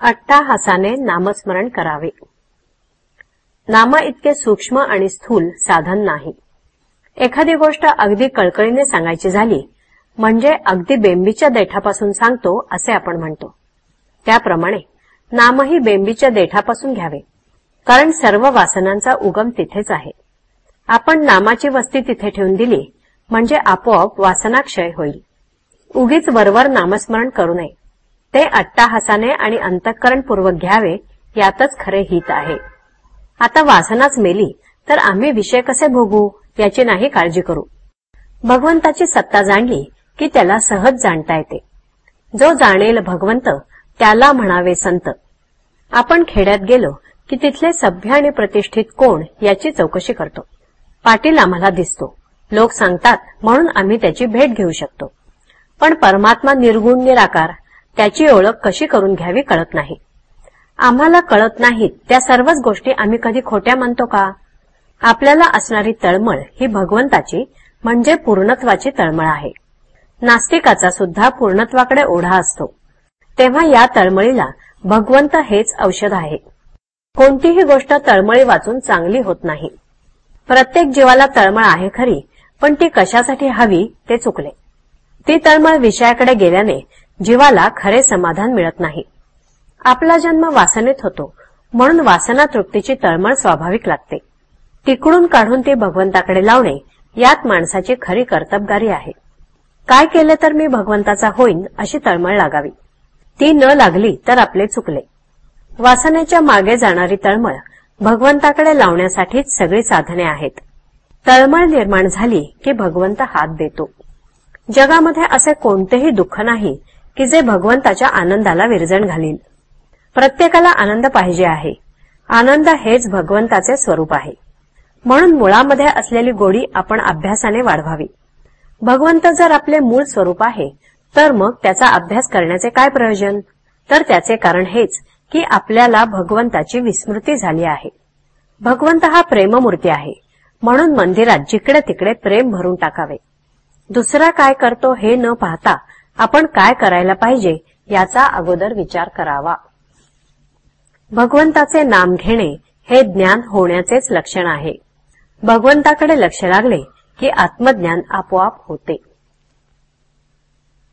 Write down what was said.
अट्टाहासाने नामस्मरण करावे. नाम इतके सूक्ष्म आणि स्थूल साधन नाही. एखादी गोष्ट अगदी कळकळीने सांगायची झाली म्हणजे अगदी बेंबीच्या देठापासून सांगतो असे आपण म्हणतो. त्याप्रमाणे नामही बेंबीच्या देठापासून घ्यावे कारण सर्व वासनांचा उगम तिथेच आहे. आपण नामाची वस्ती तिथे ठेवून दिली म्हणजे आपोआप वासनाक्षय होईल. उगीच वरवर नामस्मरण करू नये. ते अट्टाहासाने आणि अंतःकरणपूर्वक घ्यावे यातच खरे हित आहे. आता वासनाच मेली तर आम्ही विषय कसे भोगू याची नाही काळजी करू. भगवंताची सत्ता जाणली की त्याला सहज जाणता येते. जो जाणेल भगवंत त्याला म्हणावे संत. आपण खेड्यात गेलो की तिथले सभ्य आणि प्रतिष्ठित कोण याची चौकशी करतो. पाटील आम्हाला दिसतो. लोक सांगतात म्हणून आम्ही त्याची भेट घेऊ शकतो. पण परमात्मा निर्गुण निराकार त्याची ओळख कशी करून घ्यावी कळत नाही. आम्हाला कळत नाहीत त्या सर्वच गोष्टी आम्ही कधी खोट्या म्हणतो का? आपल्याला असणारी तळमळ ही भगवंताची म्हणजे पूर्णत्वाची तळमळ आहे. नास्तिकाचा सुद्धा पूर्णत्वाकडे ओढा असतो. तेव्हा या तळमळीला भगवंत हेच औषध आहे. कोणतीही गोष्ट तळमळी वाचून चांगली होत नाही. प्रत्येक जीवाला तळमळ आहे खरी पण ती कशासाठी हवी ते चुकले. ती तळमळ विषयाकडे गेल्याने जीवाला खरे समाधान मिळत नाही. आपला जन्म वासनेत होतो म्हणून वासना तृप्तीची तळमळ स्वाभाविक लागते. तिकडून काढून ती भगवंताकडे लावणे यात माणसाची खरी कर्तबगारी आहे. काय केले तर मी भगवंताचा होईन अशी तळमळ लागावी. ती न लागली तर आपले चुकले. वासनेच्या मागे जाणारी तळमळ भगवंताकडे लावण्यासाठीच सगळी साधने आहेत. तळमळ निर्माण झाली की भगवंत हात देतो. जगामध्ये असे कोणतेही दुःख नाही की जे भगवंताच्या आनंदाला विरजण घालील प्रत्येकाला आनंद पाहिजे आहे. आनंद हेच भगवंताचे स्वरूप आहे. म्हणून मुळामध्ये असलेली गोडी आपण अभ्यासाने वाढवावी. भगवंत जर आपले मूळ स्वरूप आहे तर मग त्याचा अभ्यास करण्याचे काय प्रयोजन? तर त्याचे कारण हेच की आपल्याला भगवंताची विस्मृती झाली आहे. भगवंत हा प्रेममूर्ती आहे. म्हणून मंदिरात जिकडे तिकडे प्रेम भरून टाकावे. दुसरा काय करतो हे न पाहता आपण काय करायला पाहिजे याचा अगोदर विचार करावा. भगवंताचे नाम घेणे हे ज्ञान होण्याचेच लक्षण आहे. भगवंताकडे लक्ष लागले की आत्मज्ञान आपोआप होते.